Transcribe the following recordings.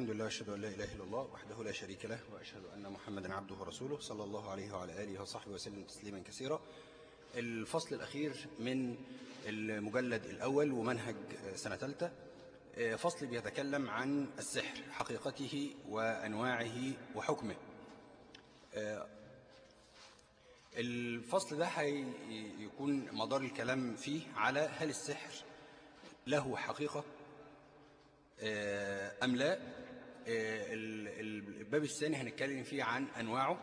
الحمد لله أشهد أن لا إله إلا الله وحده لا شريك له وأشهد أن محمدا عبده ورسوله صلى الله عليه وعلى آله وصحبه وسلم تسليما كثيرا. الفصل الأخير من المجلد الأول ومنهج سنة ثالثة. فصل بيتكلم عن السحر حقيقته وأنواعه وحكمه. الفصل ده هيكون مدار الكلام فيه على هل السحر له حقيقة أم لا؟ الباب الثاني هنتكلم فيه عن أنواعه.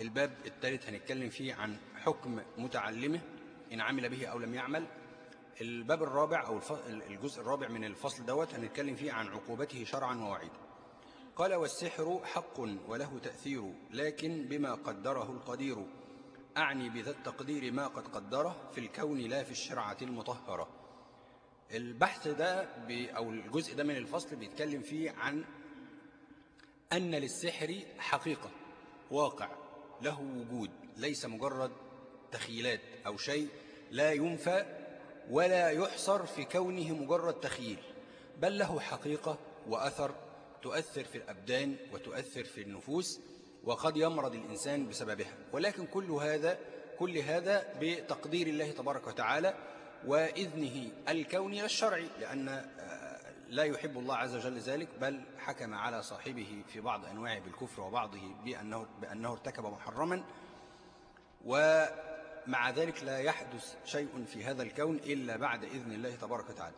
الباب الثالث هنتكلم فيه عن حكم متعلمه إن عمل به أو لم يعمل. الباب الرابع أو الجزء الرابع من الفصل دوت هنتكلم فيه عن عقوبته شرعا ووعيدا. قال والسحر حق وله تأثير لكن بما قدره القدير. أعني بذا التقدير ما قد قدره في الكون لا في الشرعة المطهرة. البحث ده أو الجزء ده من الفصل بيتكلم فيه عن أن للسحر حقيقة واقع له وجود ليس مجرد تخيلات أو شيء لا ينفى ولا يحصر في كونه مجرد تخيل بل له حقيقة وأثر تؤثر في الأبدان وتؤثر في النفوس وقد يمرض الإنسان بسببها. ولكن كل هذا كل هذا بتقدير الله تبارك وتعالى وإذنه الكوني والشرعي لأن لا يحب الله عز وجل ذلك بل حكم على صاحبه في بعض أنواعه بالكفر وبعضه بأنه, بأنه ارتكب محرما ومع ذلك لا يحدث شيء في هذا الكون إلا بعد إذن الله تبارك وتعالى.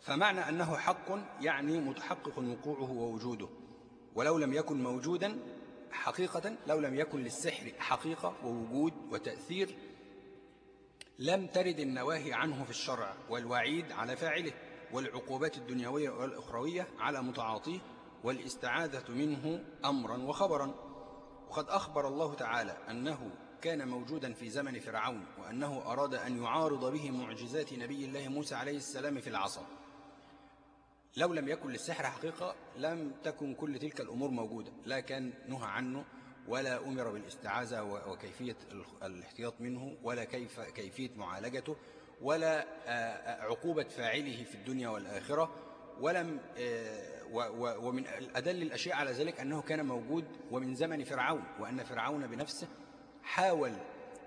فمعنى أنه حق يعني متحقق وقوعه ووجوده ولو لم يكن موجودا حقيقة لو لم يكن للسحر حقيقة ووجود وتأثير لم ترد النواهي عنه في الشرع والوعيد على فاعله. والعقوبات الدنيوية والأخروية على متعاطيه والاستعاذة منه أمرا وخبرا. وقد أخبر الله تعالى أنه كان موجودا في زمن فرعون وأنه أراد أن يعارض به معجزات نبي الله موسى عليه السلام في العصا لو لم يكن للسحر حقيقة لم تكن كل تلك الأمور موجودة. لا كان نهى عنه ولا أمر بالإستعاذة وكيفية الاحتياط منه ولا كيف كيفية معالجته. ولا عقوبة فاعله في الدنيا والآخرة ولم ومن أدل الأشياء على ذلك أنه كان موجود ومن زمن فرعون وأن فرعون بنفسه حاول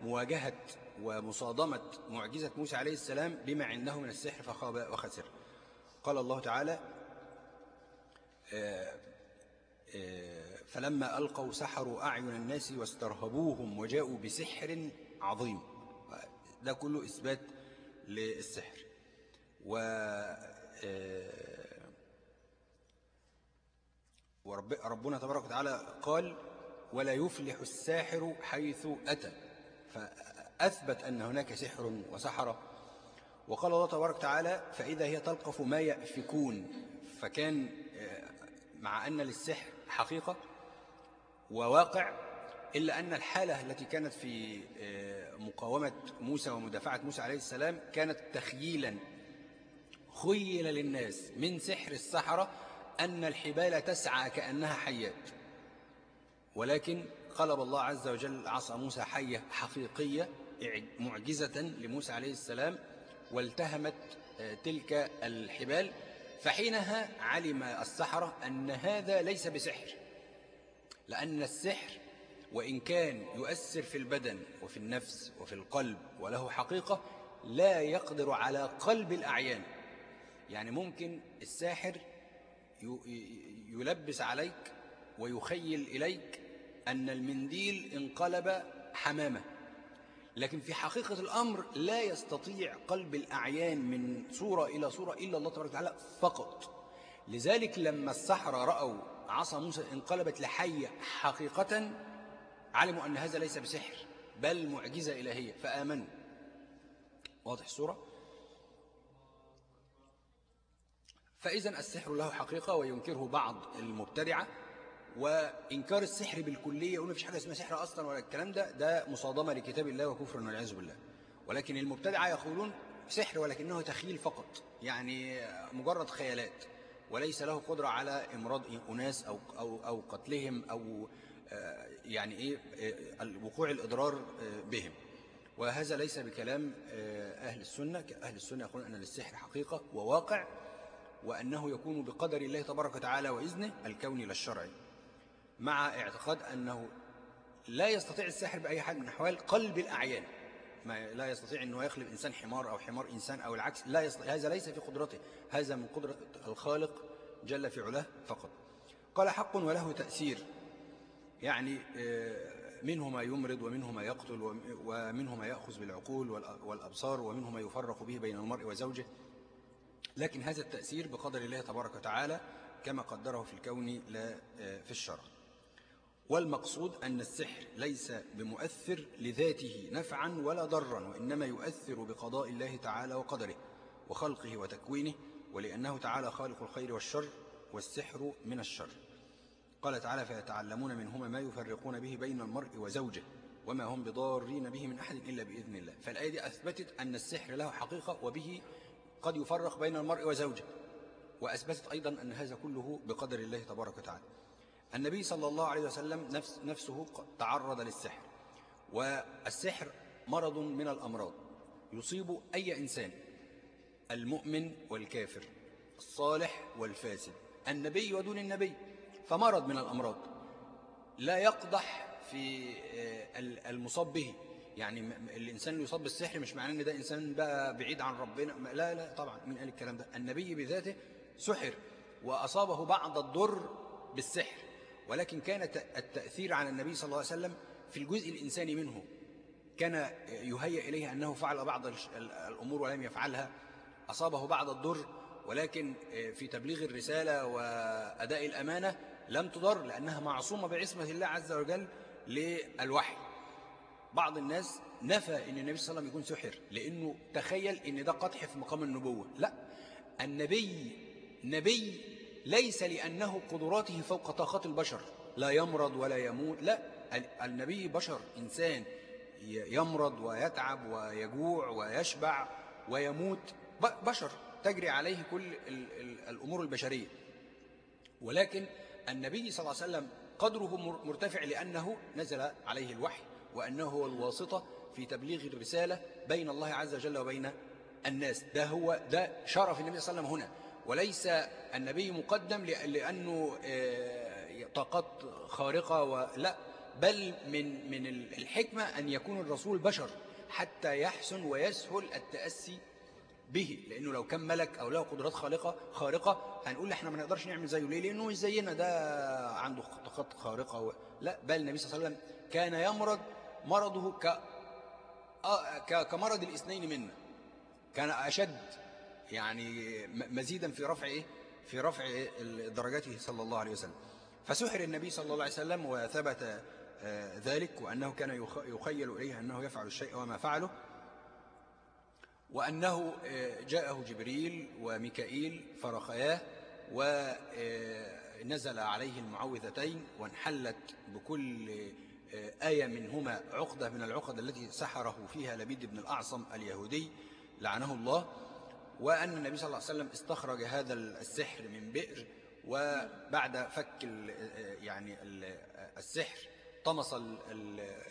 مواجهة ومصادمة معجزة موسى عليه السلام بما عنده من السحر فخاب وخسر. قال الله تعالى فلما ألقوا سحروا أعين الناس واسترهبوهم وجاءوا بسحر عظيم. ده كله إثبات للسحر. و وربنا تبارك وتعالى قال ولا يفلح الساحر حيث أتى. فأثبت أن هناك سحر وسحرة. وقال الله تبارك وتعالى فإذا هي تلقف ما يأفكون. فكان مع أن للسحر حقيقة وواقع إلا أن الحالة التي كانت في مقاومة موسى ومدافعة موسى عليه السلام كانت تخييلا. خيل للناس من سحر السحرة أن الحبال تسعى كأنها حيات. ولكن قلب الله عز وجل عصا موسى حية حقيقية معجزة لموسى عليه السلام والتهمت تلك الحبال. فحينها علم السحرة أن هذا ليس بسحر لأن السحر وإن كان يؤثر في البدن وفي النفس وفي القلب وله حقيقة لا يقدر على قلب الأعيان. يعني ممكن الساحر يلبس عليك ويخيل إليك أن المنديل انقلب حمامة. لكن في حقيقة الأمر لا يستطيع قلب الأعيان من صورة إلى صورة إلا الله تبارك وتعالى فقط. لذلك لما السحرة رأوا عصا موسى انقلبت لحية حقيقة علموا أن هذا ليس بسحر بل معجزة إلهية. فآمنوا. واضح الصورة؟ فإذا السحر له حقيقة وينكره بعض المبتدعة وإنكار السحر بالكلية يقول مفيش حاجة اسمها سحر أصلا ولا الكلام ده ده مصادمة لكتاب الله وكفر والعياذ بالله. ولكن المبتدعة يقولون سحر ولكنه تخيل فقط يعني مجرد خيالات وليس له قدرة على إمراض أناس أو, أو, أو قتلهم أو يعني إيه وقوع الإضرار بهم. وهذا ليس بكلام أهل السنة. أهل السنة يقولون أن للسحر حقيقة وواقع وأنه يكون بقدر الله تبارك وتعالى وإذنه الكوني للشرعي مع اعتقاد أنه لا يستطيع الساحر بأي حال من أحوال قلب الأعيان ما لا يستطيع أنه يخلق إنسان حمار أو حمار إنسان أو العكس لا يستطيع هذا ليس في قدرته. هذا من قدرة الخالق جل في علاه فقط. قال حق وله تأثير. يعني آه، منه ما يمرض ومنه ما يقتل ومنه ما يأخذ بالعقول والأبصار ومنه ما يفرق به بين المرء وزوجه. لكن هذا التأثير بقدر الله تبارك وتعالى كما قدره في الكون لا آه، في الشرع. والمقصود أن السحر ليس بمؤثر لذاته نفعا ولا ضرا وإنما يؤثر بقضاء الله تعالى وقدره وخلقه وتكوينه ولأنه تعالى خالق الخير والشر والسحر من الشر. قال تعالى فيتعلمون منهما ما يفرقون به بين المرء وزوجه وما هم بضارين به من أحد إلا بإذن الله. فالآية دي أثبتت أن السحر له حقيقة وبه قد يفرق بين المرء وزوجه وأثبتت أيضا أن هذا كله بقدر الله تبارك وتعالى. النبي صلى الله عليه وسلم نفس نفسه تعرض للسحر والسحر مرض من الأمراض يصيب أي إنسان المؤمن والكافر الصالح والفاسد. النبي ودون النبي. فمرض من الأمراض. لا يقضح في آه، المصاب به. يعني الإنسان اللي يصاب بالسحر مش معناه أن ده إنسان بقى بعيد عن ربنا. لا لا طبعا من قال الكلام ده. النبي بذاته سحر وأصابه بعض الضر بالسحر. ولكن كان التأثير على النبي صلى الله عليه وسلم في الجزء الإنساني منه. كان يهيأ إليه أنه فعل بعض الأمور ولم يفعلها. أصابه بعض الضر. ولكن آه، في تبليغ الرسالة وأداء الأمانة لم تضر لأنها معصومة بعصمة الله عز وجل للوحي. بعض الناس نفى أن النبي صلى الله عليه وسلم يكون سحر لأنه تخيل أن ده قطح في مقام النبوة. لا النبي نبي ليس لأنه قدراته فوق طاقات البشر. لا يمرض ولا يموت. لا النبي بشر إنسان يمرض ويتعب ويجوع ويشبع ويموت. بشر تجري عليه كل الأمور البشرية. ولكن النبي صلى الله عليه وسلم قدره مرتفع لأنه نزل عليه الوحي وأنه هو الواسطة في تبليغ الرسالة بين الله عز وجل وبين الناس. ده هو ده شرف النبي صلى الله عليه وسلم هنا. وليس النبي مقدم لأنه آه، طاقات خارقة ولا بل من من الحكمة أن يكون الرسول بشر حتى يحسن ويسهل التأسي به لأنه لو كان ملك أو له قدرات خارقة خارقة هنقول إحنا ما نقدرش نعمل زيه. ليه؟ لأنه مش زينا ده عنده طاقات خارقة و... لا بل النبي صلى الله عليه وسلم كان يمرض مرضه ك... كمرض الاثنين منا. كان أشد يعني مزيدا في رفع إيه؟ في رفع درجاته صلى الله عليه وسلم. فسحر النبي صلى الله عليه وسلم وثبت آه، ذلك وأنه كان يخيل إليه أنه يفعل الشيء وما فعله. وأنه آه، جاءه جبريل وميكائيل فرخياه ونزل عليه المعوذتين وانحلت بكل آه، آية منهما عقدة من العقد التي سحره فيها لبيد بن الأعصم اليهودي لعنه الله. وأن النبي صلى الله عليه وسلم استخرج هذا السحر من بئر وبعد فك يعني السحر طمس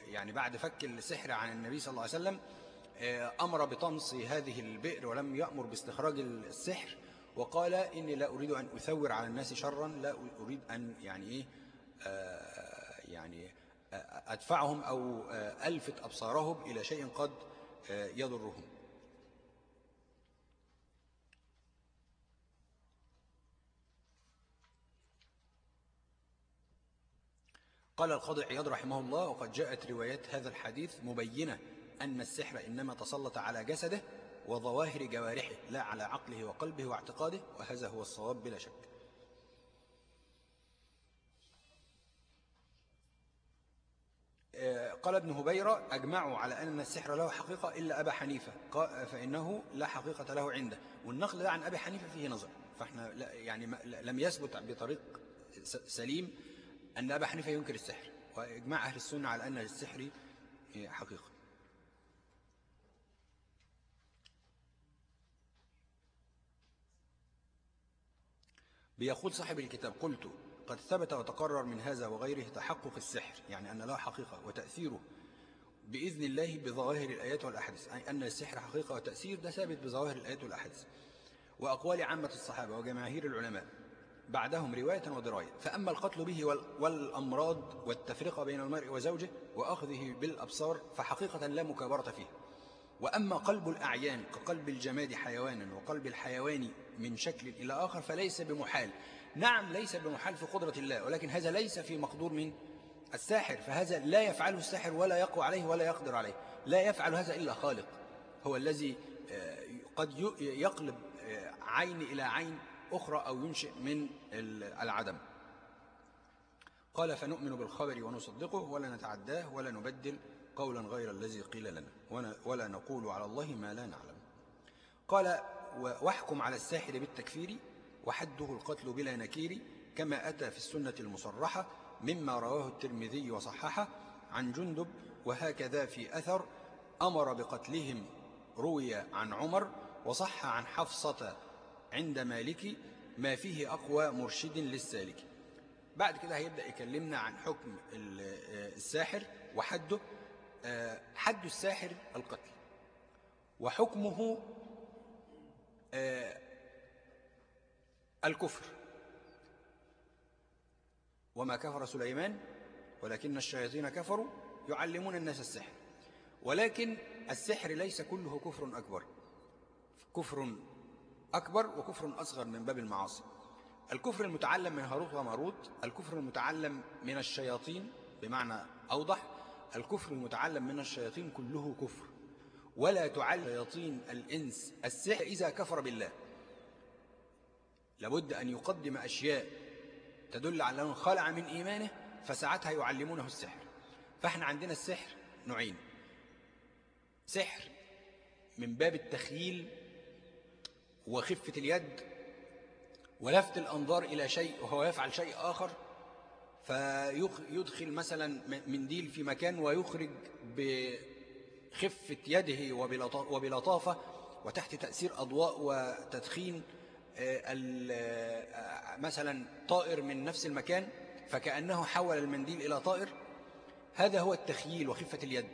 يعني بعد فك السحر عن النبي صلى الله عليه وسلم آه، أمر بطمس هذه البئر ولم يأمر باستخراج السحر وقال إني لا أريد أن أثور على الناس شرا لا أريد أن يعني إيه آه، يعني آه، أدفعهم أو ألفت أبصارهم إلى شيء قد يضرهم. قال القاضي عياض رحمه الله وقد جاءت روايات هذا الحديث مبينة أن السحر إنما تسلط على جسده وظواهر جوارحه لا على عقله وقلبه واعتقاده وهذا هو الصواب بلا شك. آه، قال ابن هبيرة أجمعوا على أن السحر له حقيقة إلا أبا حنيفة. فإنه لا حقيقة له عنده. والنقل ده عن أبي حنيفة فيه نظر. فإحنا يعني لم يثبت بطريق سليم أن أبا حنيفة ينكر السحر. وإجماع أهل السنة على أن السحر حقيقة. بيقول صاحب الكتاب قلت قد ثبت وتقرر من هذا وغيره تحقق السحر يعني أن له حقيقة وتأثيره بإذن الله بظواهر الآيات والأحاديث أي أن السحر حقيقة وتأثير ده ثابت بظواهر الآيات والأحاديث. وأقوال عامة الصحابة وجماهير العلماء بعدهم رواية ودراية فأما القتل به والأمراض والتفرقة بين المرء وزوجه وأخذه بالأبصار فحقيقة لا مكابرة فيه. وأما قلب الأعيان كقلب الجماد حيوانا وقلب الحيوان من شكل إلى آخر فليس بمحال. نعم ليس بمحال في قدرة الله ولكن هذا ليس في مقدور من الساحر فهذا لا يفعله الساحر ولا يقوى عليه ولا يقدر عليه. لا يفعل هذا إلا خالق هو الذي آه، قد يقلب آه، عين إلى عين أخرى أو ينشئ من العدم. قال فنؤمن بالخبر ونصدقه ولا نتعداه ولا نبدل قولا غير الذي قيل لنا ولا نقول على الله ما لا نعلم. قال واحكم على الساحر بالتكفير وحده القتل بلا نكير كما أتى في السنة المصرحة مما رواه الترمذي وصححه عن جندب وهكذا في أثر أمر بقتلهم روي عن عمر وصح عن حفصة عند مالك ما فيه أقوى مرشد للسالك. بعد كده هيبدأ يكلمنا عن حكم الساحر وحده حد الساحر القتل. وحكمه الكفر. وما كفر سليمان ولكن الشياطين كفروا يعلمون الناس السحر. ولكن السحر ليس كله كفر أكبر. كفر أكبر وكفر أصغر من باب المعاصي. الكفر المتعلم من هاروت وماروت الكفر المتعلم من الشياطين بمعنى أوضح الكفر المتعلم من الشياطين كله كفر. ولا تعلم شياطين الإنس السحر إذا كفر بالله. لابد أن يقدم أشياء تدل على أنه خلع من إيمانه فساعتها يعلمونه السحر. فإحنا عندنا السحر نوعين. سحر من باب التخييل وخفة اليد ولفت الأنظار إلى شيء وهو يفعل شيء آخر فيدخل مثلا منديل في مكان ويخرج بخفة يده وبلطافة وتحت تأثير أضواء وتدخين آه، آه، مثلا طائر من نفس المكان فكأنه حول المنديل إلى طائر. هذا هو التخييل وخفة اليد.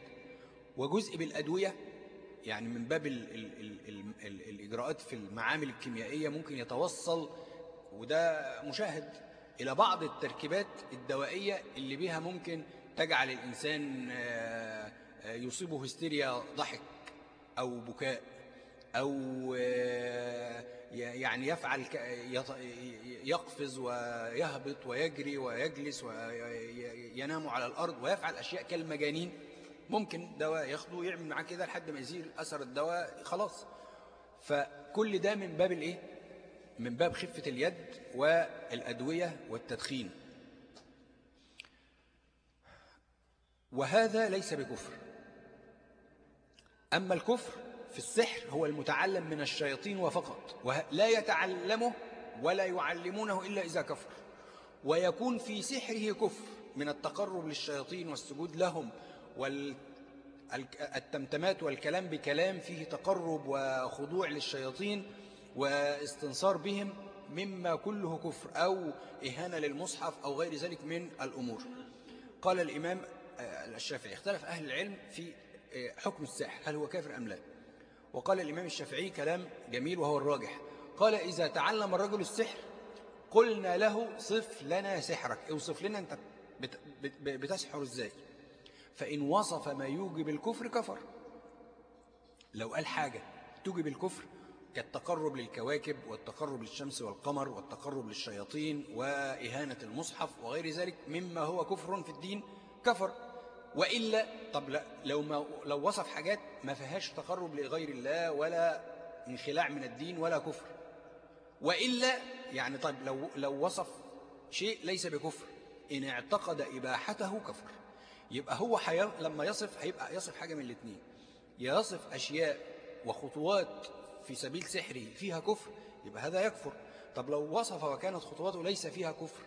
وجزء بالأدوية يعني من باب ال ال ال ال الإجراءات في المعامل الكيميائية ممكن يتوصل وده مشاهد إلى بعض التركيبات الدوائية اللي بها ممكن تجعل الإنسان آه، يصيبه هستيريا ضحك أو بكاء أو يعني يفعل يقفز ويهبط ويجري ويجلس وينام على الأرض ويفعل أشياء كالمجانين. ممكن دواء ياخده يعمل معاه كده لحد ما يزيل أثر الدواء خلاص. فكل ده من باب الإيه؟ من باب خفة اليد والأدوية والتدخين. وهذا ليس بكفر. أما الكفر في السحر هو المتعلم من الشياطين وفقط ولا يتعلمه ولا يعلمونه إلا إذا كفر. ويكون في سحره كفر من التقرب للشياطين والسجود لهم والتمتمات والكلام بكلام فيه تقرب وخضوع للشياطين واستنصار بهم مما كله كفر أو إهانة للمصحف أو غير ذلك من الأمور. قال الإمام آه، الشافعي اختلف أهل العلم في حكم الساحر هل هو كافر أم لا؟ وقال الإمام الشافعي كلام جميل وهو الراجح. قال إذا تعلم الرجل السحر قلنا له صف لنا سحرك. اوصف لنا؟ أنت بتسحر إزاي؟ فإن وصف ما يوجب الكفر كفر. لو قال حاجة توجب الكفر كالتقرب للكواكب والتقرب للشمس والقمر والتقرب للشياطين وإهانة المصحف وغير ذلك مما هو كفر في الدين كفر. وإلا طب لا لو, ما لو وصف حاجات ما فيهاش تقرب لغير الله ولا انخلاع من الدين ولا كفر. وإلا يعني طيب لو, لو وصف شيء ليس بكفر إن اعتقد إباحته كفر. يبقى هو حي... لما يصف هيبقى يصف حاجة من الاثنين يصف أشياء وخطوات في سبيل سحره فيها كفر يبقى هذا يكفر. طب لو وصف وكانت خطواته ليس فيها كفر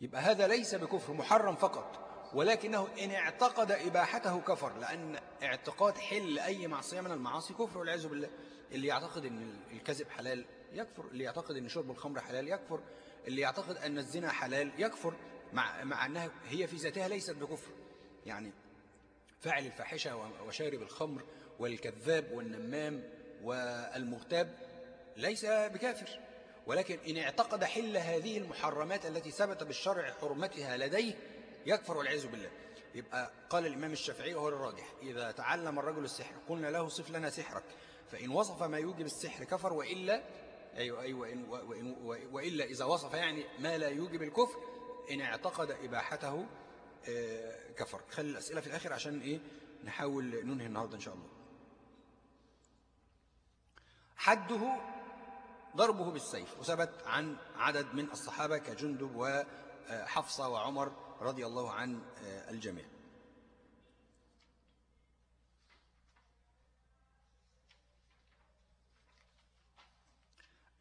يبقى هذا ليس بكفر محرم فقط. ولكنه إن اعتقد إباحته كفر لأن اعتقاد حل أي معصية من المعاصي كفر والعياذ بالله. اللي يعتقد أن الكذب حلال يكفر اللي يعتقد أن شرب الخمر حلال يكفر اللي يعتقد أن الزنا حلال يكفر مع, مع أنها هي في ذاتها ليست بكفر. يعني فاعل الفاحشة وشارب الخمر والكذاب والنمام والمغتاب ليس بكافر. ولكن إن اعتقد حل هذه المحرمات التي ثبت بالشرع حرمتها لديه يكفر والعياذ بالله. يبقى قال الإمام الشافعي وهو الراجح إذا تعلم الرجل السحر قلنا له صف لنا سحرك فإن وصف ما يوجب السحر كفر وإلا أيوة أيوة وإن وإن وإلا إذا وصف يعني ما لا يوجب الكفر إن اعتقد إباحته آه، كفر. خلي الأسئلة في الآخر عشان إيه؟ نحاول ننهي النهاردة إن شاء الله. حده ضربه بالسيف وثبت عن عدد من الصحابة كجندب وحفصة وعمر رضي الله عن آه، الجميع.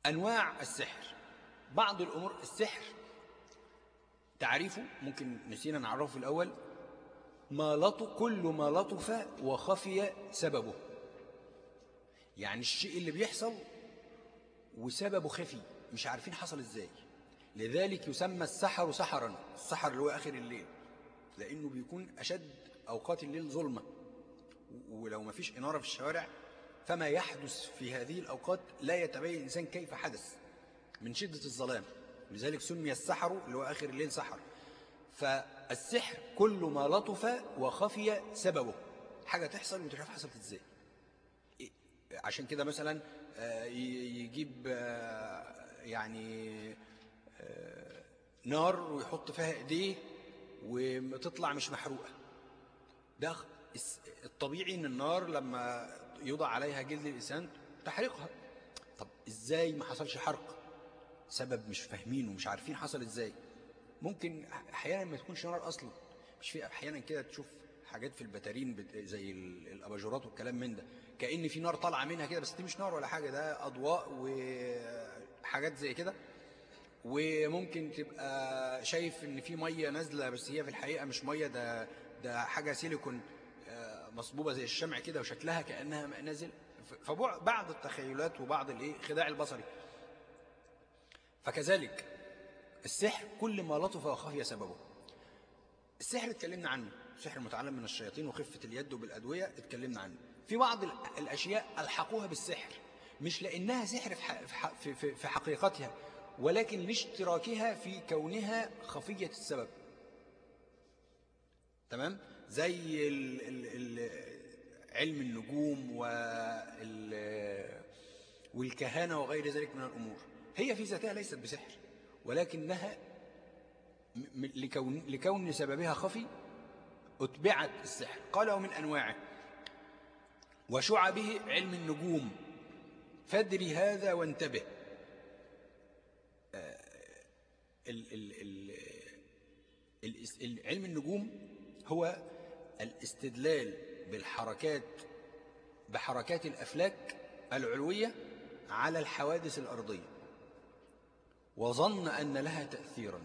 أنواع السحر. بعض الأمور السحر. تعريفه ممكن نسينا نعرفه في الأول. ما لطف كل ما لطف وخفي سببه. يعني الشيء اللي بيحصل وسببه خفي. مش عارفين حصل إزاي. لذلك يسمى السحر سحرا. السحر اللي هو آخر الليل. لأنه بيكون أشد أوقات الليل ظلمة ولو ما فيش إنارة في الشوارع فما يحدث في هذه الأوقات لا يتبين الإنسان كيف حدث من شدة الظلام. لذلك سمي السحر اللي هو آخر الليل سحر. فالسحر كل ما لطف وخفي سببه. حاجة تحصل وتشوف حصلت إزاي. عشان كده مثلا آه، يجيب آه، يعني نار ويحط فيها إيديه وتطلع مش محروقة. ده الطبيعي إن النار لما يوضع عليها جلد الإنسان تحرقها طب إزاي ما حصلش حرق؟ سبب مش فاهمين ومش عارفين حصل إزاي. ممكن أحيانا ما تكونش نار أصلا. مش في أحيانا كده تشوف حاجات في البتارين زي الأباجورات والكلام من ده. كأن في نار طالعة منها كده بس دي مش نار ولا حاجة ده أضواء وحاجات زي كده. وممكن تبقى شايف إن في مية نازلة بس هي في الحقيقة مش مية ده ده حاجة سيليكون آه، مصبوبة زي الشمع كده وشكلها كأنها نازل. فبعض التخيلات وبعض الإيه خداع البصري. فكذلك السحر كل ما لطف وخفي سببه. السحر اتكلمنا عنه. السحر المتعلم من الشياطين وخفة اليد وبالأدوية اتكلمنا عنه. في بعض الأشياء ألحقوها بالسحر مش لأنها سحر في حقيقتها. ولكن لاشتراكها في كونها خفية السبب. تمام؟ زي ال ال ال علم النجوم والكهانة وغير ذلك من الأمور. هي في ذاتها ليست بسحر ولكنها لكون, لكون سببها خفي أتبعت السحر. قال ومن أنواعه. وشعبه علم النجوم. فادري هذا وانتبه آه، علم النجوم هو الاستدلال بالحركات بحركات الأفلاك العلوية على الحوادث الأرضية. وظن أن لها تأثيرا.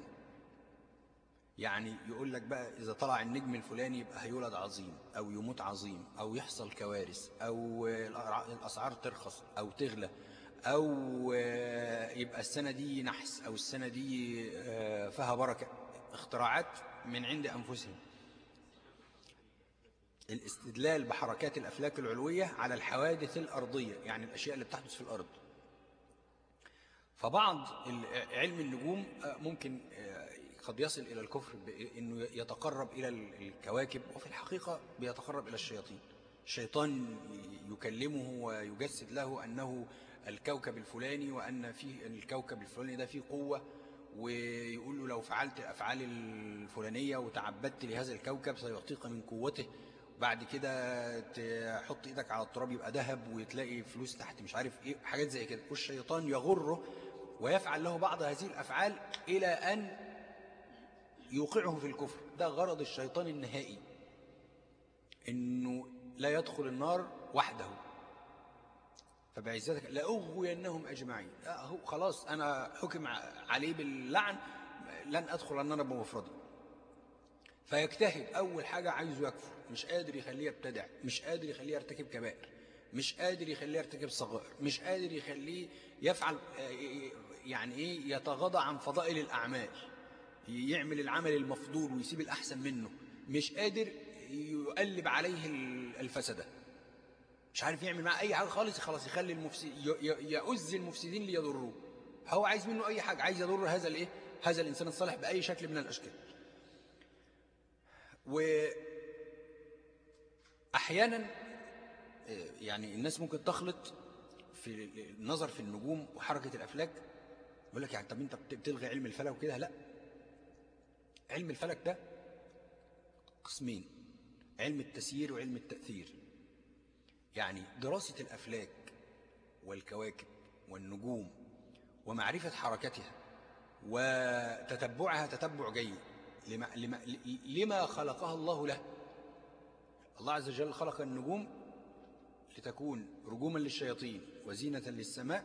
يعني يقول لك بقى إذا طلع النجم الفلاني يبقى هيولد عظيم أو يموت عظيم أو يحصل كوارث أو الأسعار ترخص أو تغلى. أو يبقى السنة دي نحس أو السنة دي آه، فيها بركة. اختراعات من عند أنفسهم. الاستدلال بحركات الأفلاك العلوية على الحوادث الأرضية يعني الأشياء اللي بتحدث في الأرض. فبعض علم النجوم آه، ممكن آه، قد يصل إلى الكفر بأنه يتقرب إلى الكواكب وفي الحقيقة بيتقرب إلى الشياطين. الشيطان يكلمه ويجسد له أنه الكوكب الفلاني وأن في الكوكب الفلاني ده فيه قوة ويقول له لو فعلت الأفعال الفلانية وتعبدت لهذا الكوكب سيعطيك من قوته. بعد كده تحط إيدك على التراب يبقى ذهب وتلاقي فلوس تحت مش عارف إيه حاجات زي كده. والشيطان يغره ويفعل له بعض هذه الأفعال إلى أن يوقعه في الكفر. ده غرض الشيطان النهائي إنه لا يدخل النار وحده. فبعزتك لأغوينهم أجمعين. هو خلاص أنا حكم عليه باللعن لن أدخل النار بمفردي فيجتهد أول حاجة عايزه يكفر. مش قادر يخليه يبتدع مش قادر يخليه يرتكب كبائر مش قادر يخليه يرتكب صغائر مش قادر يخليه يفعل يعني إيه يتغاضى عن فضائل الأعمال. يعمل العمل المفضول ويسيب الأحسن منه. مش قادر يقلب عليه الفسدة مش عارف يعمل معاه أي حاجة خالص خلاص يخلي المفسد يؤذ المفسدين ليضروه هو عايز منه أي حاجة عايز يضر هذا الإيه؟ هذا الإنسان الصالح بأي شكل من الأشكال. وأحيانا يعني الناس ممكن تخلط في النظر في النجوم وحركة الأفلاك يقول لك يعني طب أنت بتلغي علم الفلك وكده؟ لا. علم الفلك ده قسمين علم التسيير وعلم التأثير. يعني دراسة الأفلاك والكواكب والنجوم ومعرفة حركتها وتتبعها تتبع جيد لما, لما, لما خلقها الله له. الله عز وجل خلق النجوم لتكون رجوما للشياطين وزينة للسماء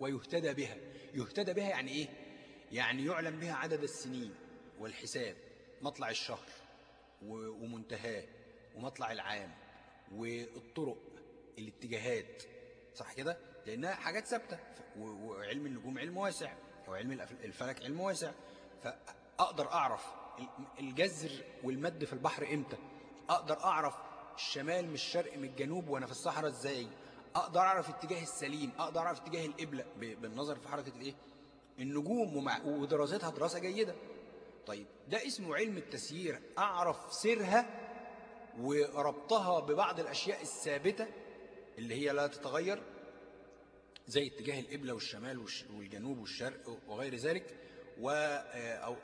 ويهتدى بها. يهتدى بها يعني إيه؟ يعني يعلم بها عدد السنين والحساب مطلع الشهر ومنتهاه ومطلع العام. والطرق الاتجاهات صح كده؟ لأنها حاجات ثابتة. وعلم النجوم علم واسع وعلم الفلك علم واسع. فأقدر أعرف الجزر والمد في البحر إمتى؟ أقدر أعرف الشمال من الشرق من الجنوب وأنا في الصحراء إزاي؟ أقدر أعرف اتجاه السليم أقدر أعرف اتجاه القبلة بالنظر في حركة الإيه؟ النجوم ومع ودراستها دراسة جيدة. طيب ده اسمه علم التسيير. أعرف سيرها وربطها ببعض الأشياء الثابتة اللي هي لا تتغير زي اتجاه القبلة والشمال والجنوب والشرق وغير ذلك أو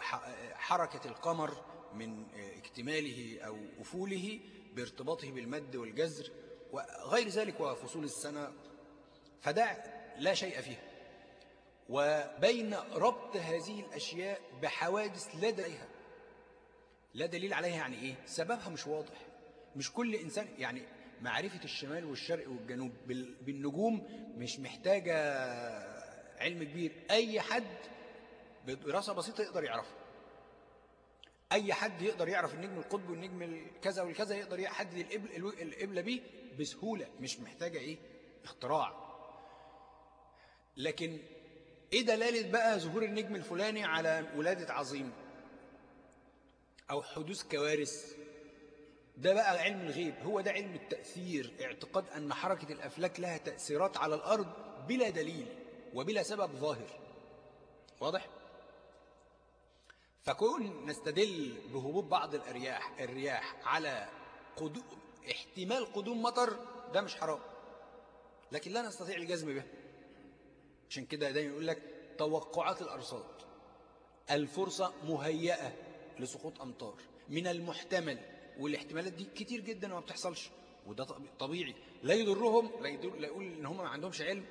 حركة القمر من اكتماله أو أفوله بارتباطه بالمد والجزر وغير ذلك وفصول السنة. فده لا شيء فيه وبين ربط هذه الأشياء بحوادث لا لا دليل عليها يعني إيه؟ سببها مش واضح. مش كل إنسان يعني معرفة الشمال والشرق والجنوب بالنجوم مش محتاجة علم كبير. أي حد بدراسة بسيطة يقدر يعرفها. أي حد يقدر يعرف النجم القطب والنجم الكذا والكذا يقدر يحدد القبلة بيه بسهولة مش محتاجة إيه؟ اختراع. لكن إيه دلالة بقى ظهور النجم الفلاني على ولادة عظيم أو حدوث كوارث؟ ده بقى علم الغيب. هو ده علم التأثير. اعتقاد أن حركة الأفلاك لها تأثيرات على الأرض بلا دليل وبلا سبب ظاهر. واضح؟ فكون نستدل بهبوط بعض الرياح الرياح على قدوم احتمال قدوم مطر ده مش حرام. لكن لا نستطيع الجزم به. عشان كده دايما يقول لك توقعات الأرصاد الفرصة مهيئة لسقوط أمطار. من المحتمل والاحتمالات دي كتير جدا وما بتحصلش وده طبيعي. لا يضرهم لا, يدر لا يقول إن هم ما عندهمش علم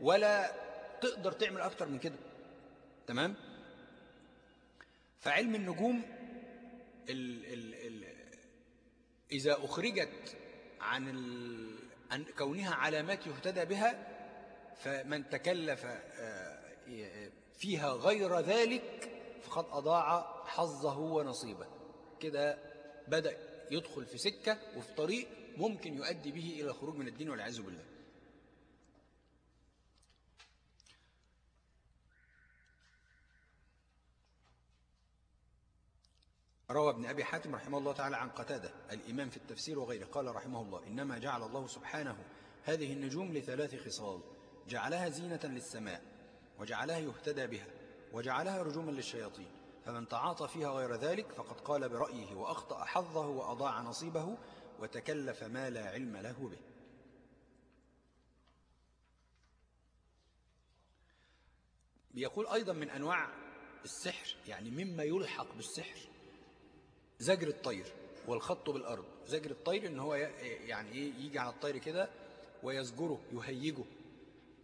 ولا تقدر تعمل أكتر من كده. تمام؟ فعلم النجوم ال ال ال إذا أخرجت عن, ال كونها علامات يهتدى بها فمن تكلف فيها غير ذلك فقد أضاع حظه ونصيبه. كده بدأ يدخل في سكة وفي طريق ممكن يؤدي به إلى الخروج من الدين والعياذ بالله. روى ابن أبي حاتم رحمه الله تعالى عن قتادة الإمام في التفسير وغيره قال رحمه الله إنما جعل الله سبحانه هذه النجوم لثلاث خصال جعلها زينة للسماء وجعلها يهتدى بها وجعلها رجوما للشياطين فمن تعاطى فيها غير ذلك فقد قال برأيه وأخطأ حظه وأضاع نصيبه وتكلف ما لا علم له به. بيقول أيضا من أنواع السحر يعني مما يلحق بالسحر. زجر الطير والخط بالأرض. زجر الطير إن هو يعني إيه يجي على الطير كده ويزجره يهيجه.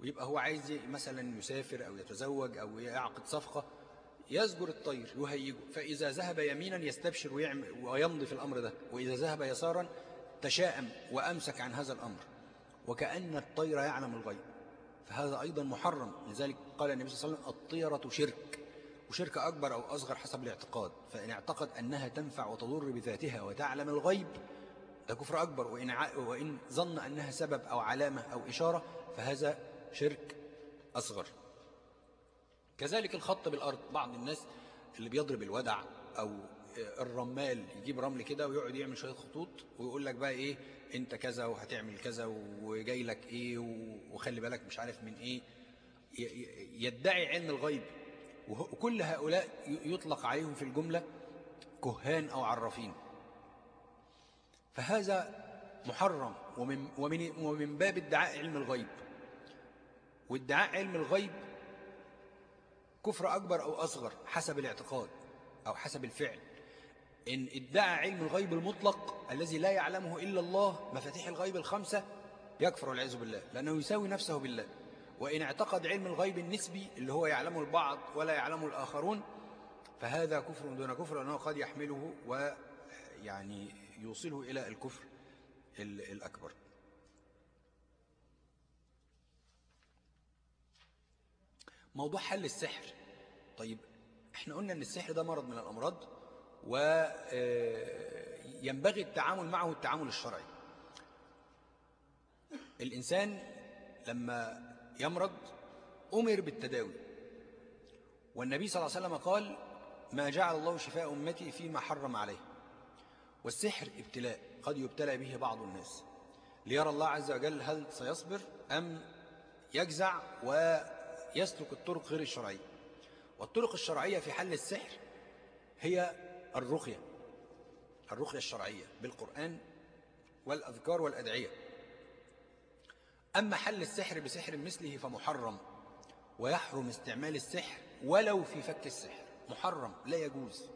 ويبقى هو عايز مثلا يسافر أو يتزوج أو يعقد صفقة. يزجر الطير يهيجه. فإذا ذهب يمينا يستبشر ويعمل ويمضي في الأمر ده. وإذا ذهب يسارا تشاءم وأمسك عن هذا الأمر. وكأن الطير يعلم الغيب. فهذا أيضا محرم. لذلك قال النبي صلى الله عليه وسلم الطيرة شرك. وشرك أكبر أو أصغر حسب الاعتقاد. فإن اعتقد أنها تنفع وتضر بذاتها وتعلم الغيب ده كفر أكبر. وإن, وإن ظن أنها سبب أو علامة أو إشارة فهذا شرك أصغر. كذلك الخط بالأرض. بعض الناس اللي بيضرب الودع أو الرمال يجيب رمل كده ويقعد يعمل شوية خطوط ويقول لك بقى إيه أنت كذا وهتعمل كذا وجاي لك إيه وخلي بالك مش عارف من إيه. يدعي علم الغيب. وكل هؤلاء يطلق عليهم في الجملة كهان أو عرافين. فهذا محرم ومن, ومن, ومن باب ادعاء علم الغيب. وادعاء علم الغيب كفر أكبر أو أصغر حسب الاعتقاد أو حسب الفعل. إن ادعى علم الغيب المطلق الذي لا يعلمه إلا الله مفاتيح الغيب الخمسة يكفر والعياذ بالله لأنه يساوي نفسه بالله. وإن اعتقد علم الغيب النسبي اللي هو يعلمه البعض ولا يعلمه الآخرون فهذا كفر دون كفر لأنه قد يحمله ويعني يوصله إلى الكفر الأكبر. موضوع حل السحر. طيب إحنا قلنا إن السحر ده مرض من الأمراض وينبغي التعامل معه التعامل الشرعي. الإنسان لما يمرض أمر بالتداوي. والنبي صلى الله عليه وسلم قال ما جعل الله شفاء أمتي فيما حرم عليه. والسحر ابتلاء قد يبتلى به بعض الناس. ليرى الله عز وجل هل سيصبر أم يجزع ويسلك الطرق غير الشرعية. والطرق الشرعية في حل السحر هي الرقية الرقية الشرعية بالقرآن والأذكار والأدعية. أما حل السحر بسحر مثله فمحرم ويحرم استعمال السحر ولو في فك السحر. محرم لا يجوز.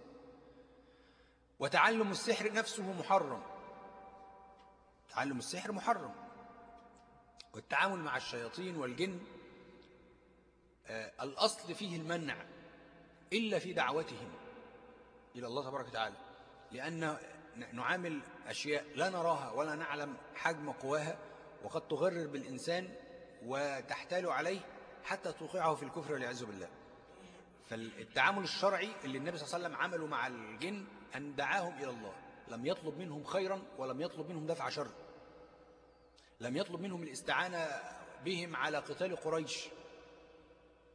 وتعلم السحر نفسه محرم. تعلم السحر محرم. والتعامل مع الشياطين والجن الأصل فيه المنع إلا في دعوتهم إلى الله تبارك وتعالى لأن نعامل أشياء لا نراها ولا نعلم حجم قواها وقد تغرر بالإنسان وتحتال عليه حتى توقعه في الكفر والعياذ بالله. فالتعامل الشرعي اللي النبي صلى الله عليه وسلم عمله مع الجن أن دعاهم إلى الله لم يطلب منهم خيرا ولم يطلب منهم دفع شر. لم يطلب منهم الاستعانة بهم على قتال قريش.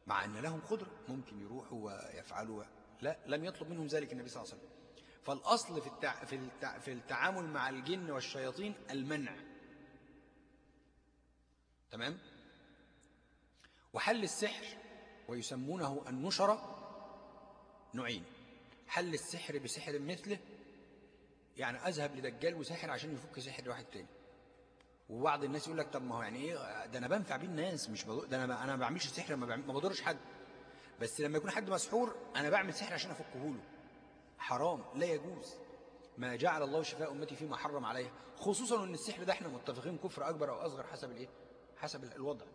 مع أن لهم قدرة. ممكن يروحوا ويفعلوا. لا لم يطلب منهم ذلك النبي صلى الله عليه وسلم. فالأصل في, التع... في, التع... في التعامل مع الجن والشياطين المنع. تمام؟ وحل السحر ويسمونه النشرة نوعين. حل السحر بسحر مثله يعني أذهب لدجال وسحر عشان يفك سحر واحد تاني. وبعض الناس يقول لك طب ما هو يعني إيه؟ ده أنا بنفع بيه الناس مش بضر ده أنا أنا ما بعملش سحر ما, ما بضرش حد. بس لما يكون حد مسحور أنا بعمل سحر عشان أفكه له. حرام لا يجوز. ما جعل الله شفاء أمتي فيما حرم عليها خصوصا إن السحر ده إحنا متفقين كفر أكبر أو أصغر حسب الإيه؟ حسب الوضع.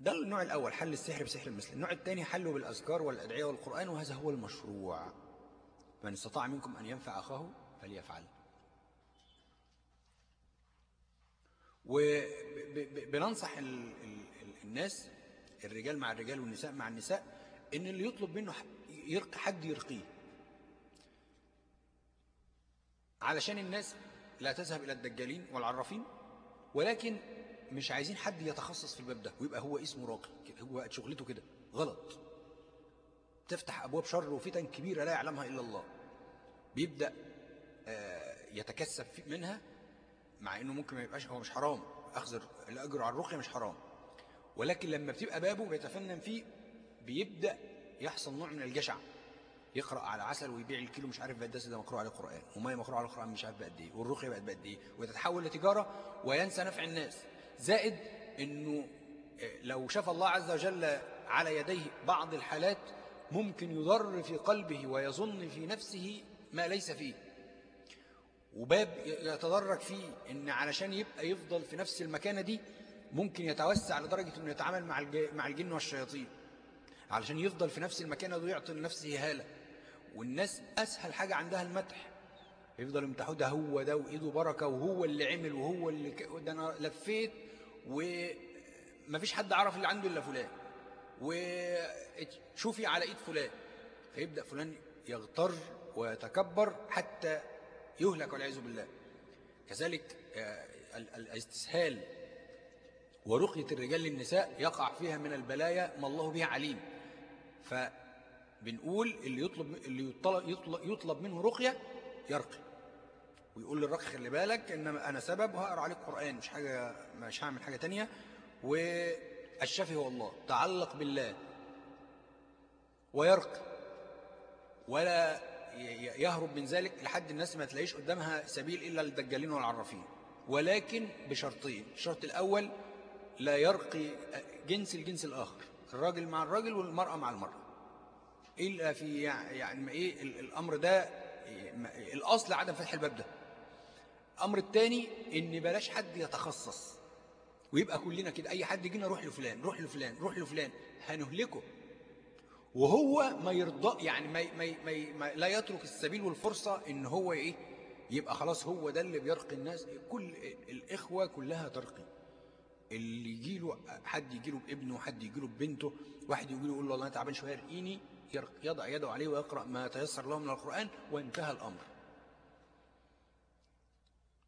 ده النوع الأول حل السحر بسحر المثل النوع الثاني حله بالأذكار والأدعية والقرآن وهذا هو المشروع. من استطاع منكم أن ينفع أخاه فليفعل. وبننصح الناس الرجال مع الرجال والنساء مع النساء إن اللي يطلب منه يرقي حد يرقيه. علشان الناس لا تذهب إلى الدجالين والعرافين ولكن مش عايزين حد يتخصص في الباب ده ويبقى هو اسمه راقي هو شغلته كده غلط. تفتح أبواب شر وفتن كبيرة لا يعلمها إلا الله. بيبدأ يتكسب منها مع إنه ممكن ما يبقاش هو مش حرام. أخذ الأجر على الرقيه مش حرام. ولكن لما بتبقى بابه بيتفنن فيه بيبدأ يحصل نوع من الجشع. يقرأ على عسل ويبيع الكيلو مش عارف بقد ده مقروء على القرآن. وما مقروء على القرآن مش عارف بقد إيه. والرقيه بقت بقد إيه. وتتحول لتجارة وينسى نفع الناس. زائد إنه لو شاف الله عز وجل على يديه بعض الحالات ممكن يضر في قلبه ويظن في نفسه ما ليس فيه. وباب يتدرج فيه إن علشان يبقى يفضل في نفس المكانة دي ممكن يتوسع لدرجة إنه يتعامل مع مع الجن والشياطين. علشان يفضل في نفس المكانة دي ويعطي لنفسه هالة والناس أسهل حاجة عندها المدح. يفضل يمتحوا ده هو ده وإيده بركة وهو اللي عمل وهو اللي. ده أنا لفيت ومفيش حد عرف اللي عنده إلا فلان. وشوفي على إيد فلان. فيبدأ فلان يغتر ويتكبر حتى يهلك والعياذ بالله. كذلك الاستسهال ورقية الرجال للنساء يقع فيها من البلايا ما الله بها عليم. بنقول اللي يطلب اللي يطلب, يطلب, يطلب منه رقية يرقي. ويقول للرقي خلي بالك إن أنا سبب وهقرأ عليك قرآن مش حاجة مش هعمل حاجة تانية. والشافي هو الله. تعلق بالله ويرقي. ولا يهرب من ذلك لحد الناس ما تلاقيش قدامها سبيل إلا الدجالين والعرافين. ولكن بشرطين. الشرط الأول لا يرقي جنس الجنس الآخر. الراجل مع الراجل والمرأة مع المرأة. إلا في يعني إيه الأمر ده الأصل عدم فتح الباب ده. الأمر الثاني إن بلاش حد يتخصص. ويبقى كلنا كده. أي حد يجينا روح لفلان روح لفلان روح لفلان. هنهلكه. وهو ما يرضى يعني ما, ما, ما, لا يترك السبيل والفرصة إن هو إيه؟ يبقى خلاص هو ده اللي بيرقي الناس. كل الإخوة كلها ترقي. اللي يجي له حد يجي له بابنه وحد يجي له ببنته واحد يجي له يقول له والله أنا تعبان شوية ارقيني يضع يده عليه ويقرأ ما تيسر له من القرآن وانتهى الأمر.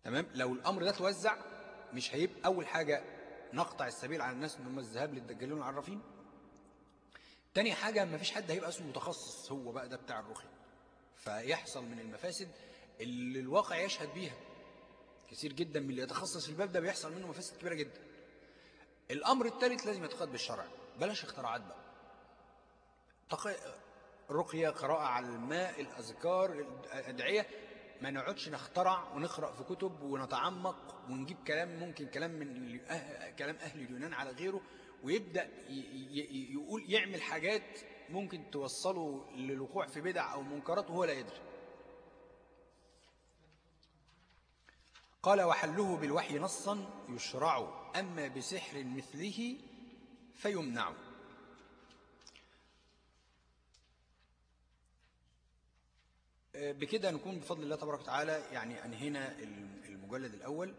تمام؟ لو الأمر ده توزع مش هيبقى أول حاجة نقطع السبيل على الناس إن هم الذهاب للدجالين والعرافين تاني حاجة ما فيش حد هيبقى اسمه متخصص هو بقى ده بتاع الرقي. فيحصل من المفاسد اللي الواقع يشهد بيها. كثير جدا من اللي يتخصص في الباب ده بيحصل منه مفاسد كبيرة جدا. الأمر الثالث لازم يتقاد بالشرع. بلاش اختراعات بقى. رقية قراءة على الماء الأذكار الأدعية. ما نقعدش نخترع ونقرأ في كتب ونتعمق ونجيب كلام ممكن كلام من أه... كلام أهل اليونان على غيره. ويبدأ. يقول يعمل حاجات ممكن توصله للوقوع في بدع أو منكرات وهو لا يدري قال وحله بالوحي نصا يشرع أما بسحر مثله فيمنع بكده نكون بفضل الله تبارك وتعالى يعني أنهينا المجلد الأول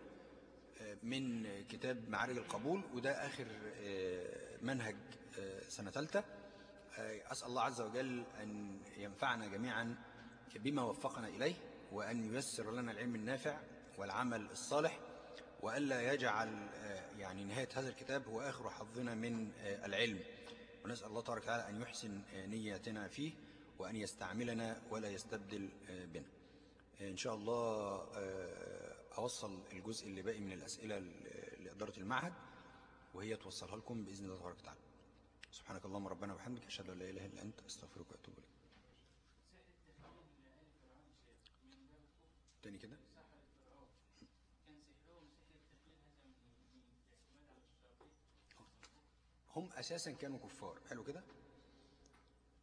من كتاب معارج القبول وده آخر منهج سنة ثالثة أسأل الله عز وجل أن ينفعنا جميعا بما وفقنا إليه وأن ييسر لنا العلم النافع والعمل الصالح وألا يجعل يعني نهاية هذا الكتاب هو آخر حظنا من العلم. ونسأل الله تبارك وتعالى أن يحسن نياتنا فيه وأن يستعملنا ولا يستبدل بنا. إن شاء الله أوصل الجزء اللي باقي من الأسئلة لإدارة المعهد وهي توصلها لكم بإذن الله تبارك وتعالى. سبحانك اللهم ربنا وبحمدك أشهد أن لا إله إلا أنت أستغفرك وأتوب إليك. تاني كده؟ هم أساسا كانوا كفار. حلو كده؟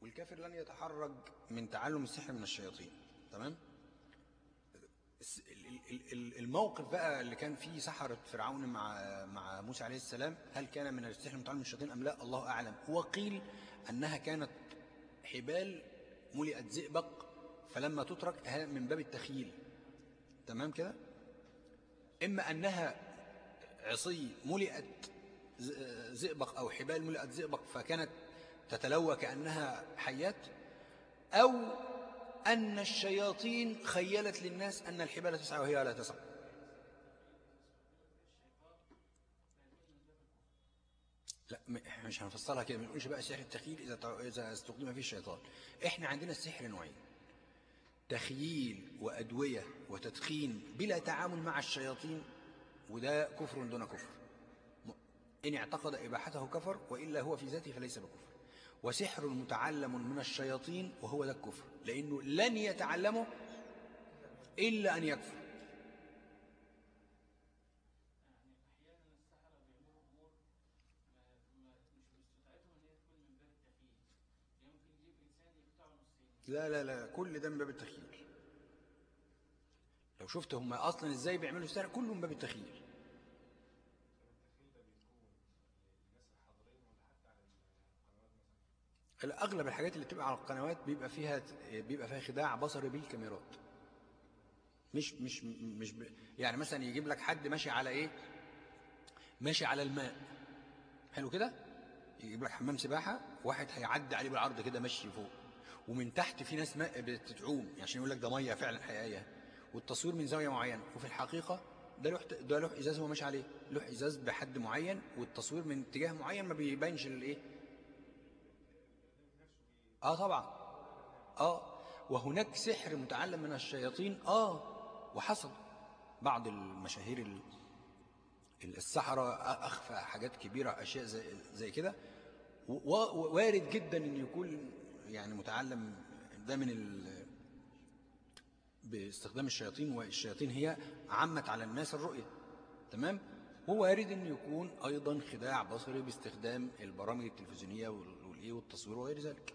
والكافر لن يتحرج من تعلم السحر من الشياطين. تمام؟ الموقف بقى اللي كان فيه سحرة فرعون مع مع موسى عليه السلام هل كان من السحر متعلم من الشياطين أم لا؟ الله أعلم. وقيل أنها كانت حبال ملئت زئبق فلما تترك من باب التخييل. تمام كده؟ إما أنها عصي ملئت زئبق أو حبال ملئت زئبق فكانت تتلوى كأنها حيات أو أن الشياطين خيلت للناس أن الحبال تسعى وهي لا تسعى. لا مش هنفصلها كده ما نقولش بقى سحر التخييل إذا إذا استخدم فيه الشيطان. إحنا عندنا السحر نوعين. تخييل وأدوية وتدخين بلا تعامل مع الشياطين وده كفر دون كفر. إن اعتقد إباحته كفر وإلا هو في ذاته فليس بكفر. وسحر متعلم من الشياطين وهو ده الكفر لأنه لن يتعلمه إلا أن يكفر. لا لا لا كل ده من باب التخيل. لو شفت هم أصلا إزاي بيعملوا السحر كله من باب التخيل. أغلب الحاجات اللي بتبقى على القنوات بيبقى فيها بيبقى فيها خداع بصري بالكاميرات. مش مش مش. يعني مثلا يجيب لك حد ماشي على إيه؟ ماشي على الماء. حلو كده؟ يجيب لك حمام سباحة واحد هيعدي عليه بالعرض كده ماشي فوق. ومن تحت في ناس ماء بتتعوم يعني عشان يقول لك ده مية فعلا حقيقية. والتصوير من زاوية معينة. وفي الحقيقة ده له ده له إزاز هو ماشي عليه. له إزاز بحد معين والتصوير من اتجاه معين ما بيبينش الايه آه طبعا. آه وهناك سحر متعلم من الشياطين. آه وحصل. بعض المشاهير السحرة أخفى حاجات كبيرة أشياء زي, زي كده. وارد جدا أن يكون يعني متعلم ده من باستخدام الشياطين والشياطين هي عمت على الناس الرؤية. تمام؟ ووارد أن يكون أيضا خداع بصري باستخدام البرامج التلفزيونية والتصوير وغير ذلك.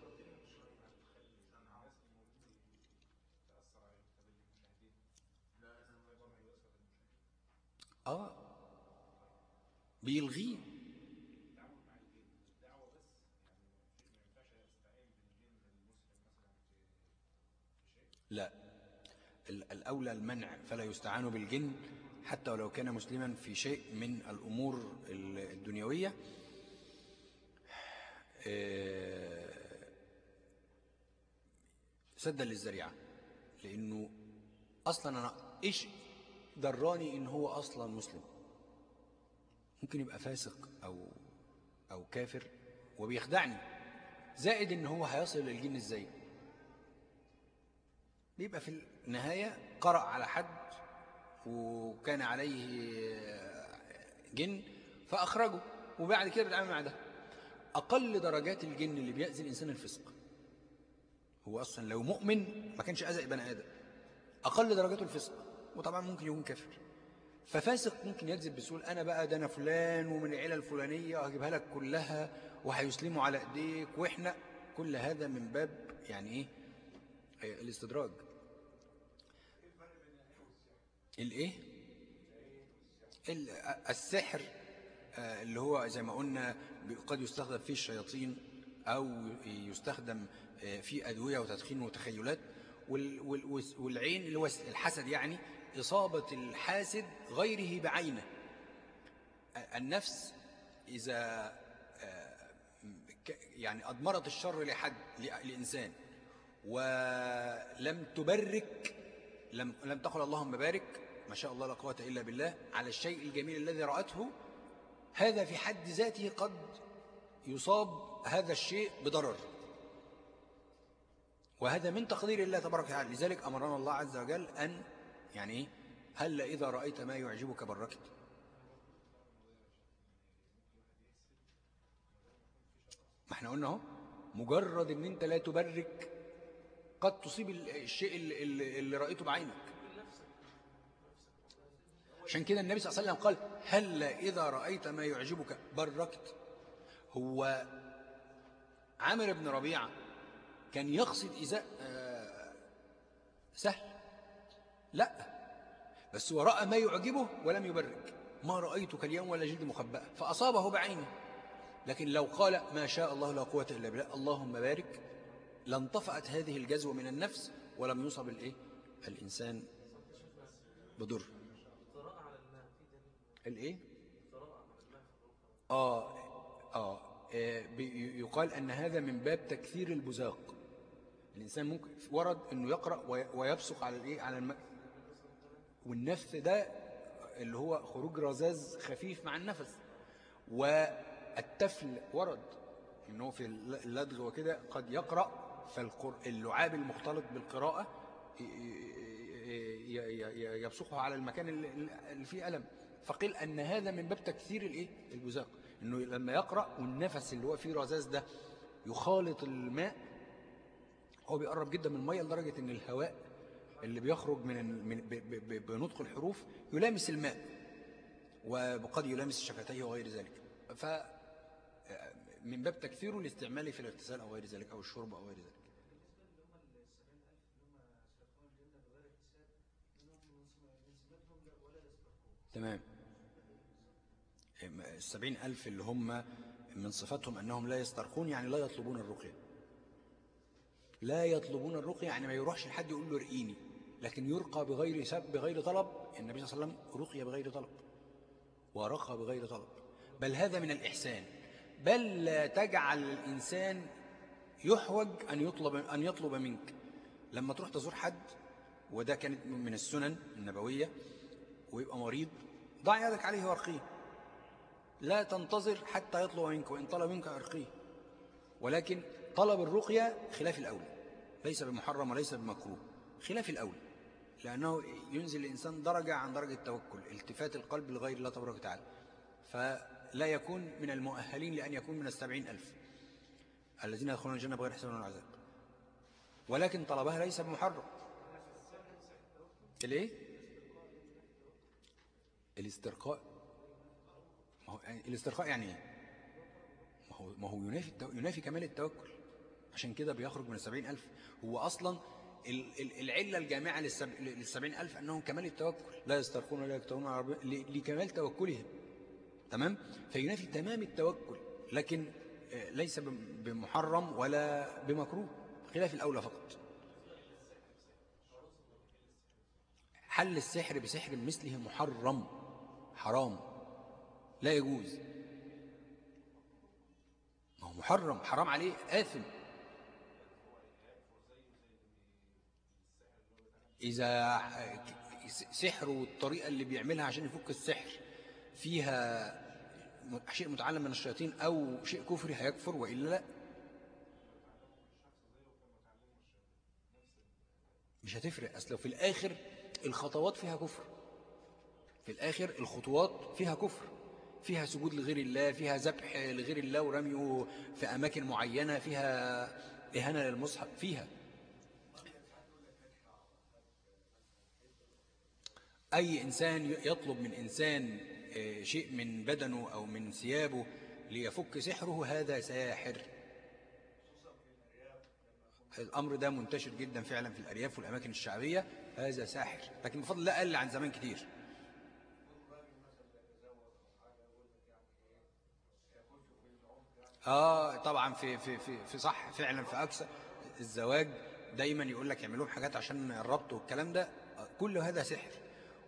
آه. بيلغيه. لا. الأولى المنع فلا يستعان بالجن حتى ولو كان مسلما في شيء من الأمور الدنيوية. آه، سدا للذريعة لأنه أصلا أنا إيش دراني إن هو أصلا مسلم. ممكن يبقى فاسق أو, أو كافر وبيخدعني. زائد إن هو هيصل للجن إزاي؟ بيبقى في النهاية قرأ على حد وكان عليه جن فأخرجه وبعد كده بيتعامل مع ده. أقل درجات الجن اللي بيأذي الإنسان الفسق. هو أصلا لو مؤمن ما كانش أذى بني آدم. أقل درجاته الفسق. وطبعا ممكن يكون كافر. ففاسق ممكن يكذب بسهولة أنا بقى ده أنا فلان ومن العيلة الفلانية هجيبها لك كلها وهيسلموا على إيديك. وإحنا كل هذا من باب يعني إيه؟ الاستدراج. الإيه؟ السحر آه، اللي هو زي ما قلنا قد يستخدم فيه الشياطين أو يستخدم آه، في أدوية وتدخين وتخيلات. والعين اللي هو الحسد يعني إصابة الحاسد غيره بعينه. النفس إذا آه، يعني أضمرت الشر لحد لإنسان ولم تبرك لم, لم تقل اللهم بارك ما شاء الله لا قوة إلا بالله على الشيء الجميل الذي رأته هذا في حد ذاته قد يصاب هذا الشيء بضرر. وهذا من تقدير الله تبارك وتعالى. لذلك أمرنا الله عز وجل أن يعني هل إذا رأيت ما يعجبك بركت. ما إحنا قلنا أهو مجرد إن أنت لا تبرك قد تصيب الشيء اللي, اللي رأيته بعينك. عشان كده النبي صلى الله عليه وسلم قال هل إذا رأيت ما يعجبك بركت. هو عامر بن ربيعة كان يقصد إزاء آه، سهل. لا. بس هو رأى ما يعجبه ولم يبرك. ما رأيتك اليوم ولا جلد مخبأة. فأصابه بعينه. لكن لو قال ما شاء الله لا قوة إلا بالله اللهم بارك. لانطفأت هذه الجزوة من النفس ولم يصب الإيه؟ الإنسان بضر الإيه؟ آه آه, آه يقال أن هذا من باب تكثير البزاق. الإنسان ممكن ورد أنه يقرأ ويبصق على الإيه؟ على الماء والنفس ده اللي هو خروج رزاز خفيف مع النفس. والتفل ورد أنه في اللدغ وكده قد يقرأ فاللعاب المختلط بالقراءة يبصقه على المكان اللي فيه ألم. فقيل أن هذا من باب تكثير الإيه؟ البزاق. أنه لما يقرأ والنفس اللي هو فيه رزاز ده يخالط الماء هو بيقرب جدا من المية لدرجة أن الهواء اللي بيخرج من بنطق الحروف يلامس الماء وقد يلامس شفتيه وغير ذلك. ف من باب تكثيره الاستعمال في الاغتسال أو غير ذلك أو الشرب أو غير ذلك. تمام. السبعين ألف اللي هم من صفاتهم أنهم لا يسترقون يعني لا يطلبون الرقية. لا يطلبون الرقية يعني ما يروحش لحد يقول له رقيني لكن يرقى بغير سب بغير طلب. النبي صلى الله عليه وسلم رقي بغير طلب ورقى بغير طلب. بل هذا من الإحسان. بل لا تجعل الإنسان يحوج أن يطلب, أن يطلب منك. لما تروح تزور حد وده كانت من السنن النبوية ويبقى مريض ضع يدك عليه وارقيه. لا تنتظر حتى يطلب منك وإن طلب منك أرقيه. ولكن طلب الرقية خلاف الأولى ليس بمحرم وليس بمكروه. خلاف الأول. لأنه ينزل الإنسان درجة عن درجة التوكل التفات القلب لغير الله تبارك وتعالى. فلا يكون من المؤهلين لأن يكون من السبعين ألف الذين يدخلون الجنة بغير حساب ولا عذاب. ولكن طلبها ليس بمحرم. الإيه؟ الاسترقاء. ما هو يعني الاسترقاء يعني إيه؟ ما هو ما هو ينافي ينافي كمال التوكل. عشان كده بيخرج من السبعين ألف. هو أصلا العلة الجامعة للسبعين ألف أنهم كمال التوكل. لا يسترقون ولا يكترون لكمال توكلهم. تمام؟ فينافي تمام التوكل لكن آه، ليس بمحرم ولا بمكروه. خلاف الأولى فقط. حل السحر بسحر مثله محرم؟ حرام. لا يجوز. ما هو محرم حرام عليه آثم. إذا سحره والطريقة اللي بيعملها عشان يفك السحر فيها شيء متعلم من الشياطين أو شيء كفري هيكفر وإلا لا؟ مش هتفرق. أصل في الآخر الخطوات فيها كفر. في الآخر الخطوات فيها كفر. فيها سجود لغير الله فيها ذبح لغير الله ورميه في أماكن معينة فيها إهانة للمصحف فيها. أي إنسان يطلب من إنسان آه، شيء من بدنه أو من ثيابه ليفك سحره هذا ساحر. الأمر ده منتشر جدا فعلا في الأرياف والأماكن الشعبية هذا ساحر. لكن بفضل الله قل عن زمان كتير. آه طبعا في, في, في, في صح فعلا في أكثر الزواج دايما يقول لك يعملوهم حاجات عشان الربط والكلام ده. كل هذا سحر.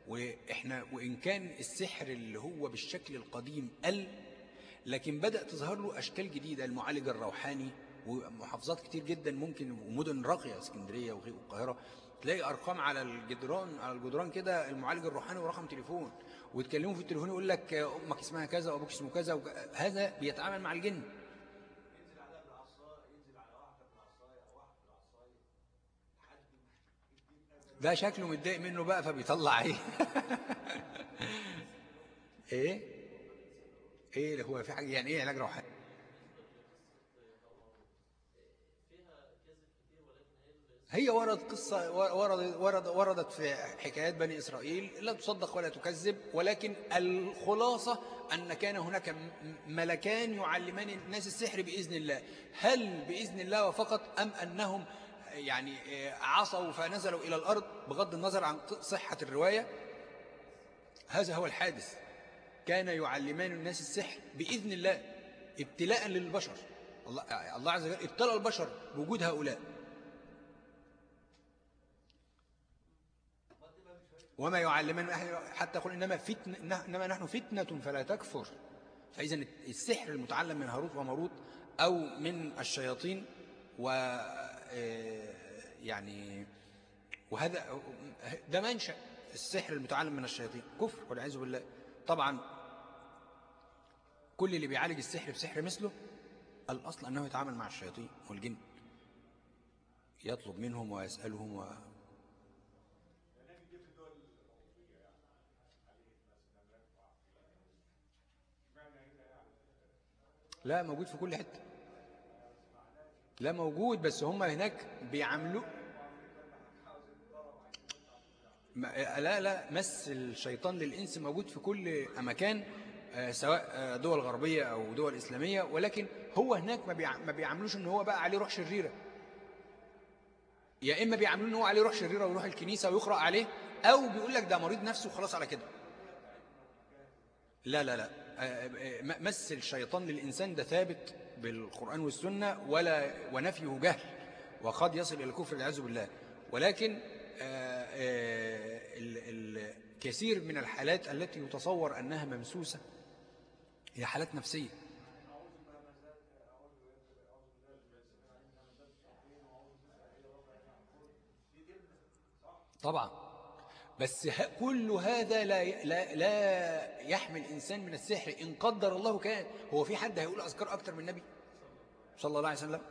وإحنا وإن كان السحر اللي هو بالشكل القديم قل لكن بدأ تظهر له أشكال جديدة المعالج الروحاني ومحافظات كتير جدا ممكن ومدن راقية اسكندرية والقاهرة. تلاقي أرقام على الجدران على الجدران كده المعالج الروحاني ورقم تليفون. وتكلموا في التليفون يقول لك أمك اسمها كذا وأبوك اسمه كذا هذا بيتعامل مع الجن. ده شكله متضايق منه بقى فبيطلع إيه؟ إيه إيه هو في حاجة؟ يعني إيه علاج روحاني هي ورد قصة ورد ورد وردت في حكايات بني إسرائيل لا تصدق ولا تكذب ولكن الخلاصة أن كان هناك ملكان يعلمان الناس السحر بإذن الله. هل بإذن الله وفقط أم أنهم يعني آه، عصوا فنزلوا إلى الأرض بغض النظر عن صحة الرواية. هذا هو الحادث. كان يعلمان الناس السحر بإذن الله ابتلاء للبشر. الله, عز وجل ابتلى البشر بوجود هؤلاء. وما يعلمان حتى يقول إنما, فتنة إنما نحن فتنة فلا تكفر. فإذا السحر المتعلم من هاروت وماروت أو من الشياطين و يعني وهذا ده منشأ السحر المتعلم من الشياطين كفر والعياذ بالله. طبعا كل اللي بيعالج السحر بسحر مثله الأصل أنه يتعامل مع الشياطين والجن. يطلب منهم ويسألهم و... لا موجود في كل حتة. لا موجود بس هم هناك بيعملوا لا لا مس الشيطان للإنس موجود في كل مكان آه، سواء آه، دول غربية أو دول إسلامية ولكن هو هناك ما بيعملوش إن هو بقى عليه روح شريرة. يا إما بيعملوا إن هو عليه روح شريرة ويروح الكنيسة ويقرأ عليه أو بيقول لك ده مريض نفسه وخلاص على كده. لا لا لا. آه، مس الشيطان للإنسان ده ثابت بالقرآن والسنة ولا ونفيه جهل وقد يصل إلى الكفر والعياذ بالله. ولكن آه، آه، الكثير من الحالات التي يتصور أنها ممسوسة هي حالات نفسية. طبعا. بس كل هذا لا لا لا يحمل إنسان من السحر. إن قدر الله كان. هو في حد هيقول أذكار أكتر من النبي صلى الله عليه وسلم؟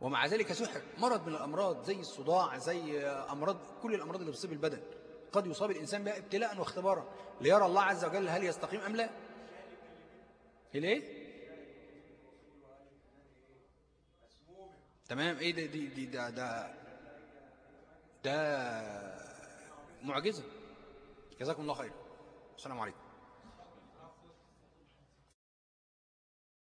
ومع ذلك سحر. مرض من الأمراض زي الصداع زي أمراض كل الأمراض اللي بتصيب البدن. قد يصاب الإنسان بها ابتلاء واختبارا. ليرى الله عز وجل هل يستقيم أم لا؟ ليه؟ تمام. إيه ده؟ دي, دي ده ده ده معجزة. جزاكم الله خير. السلام عليكم.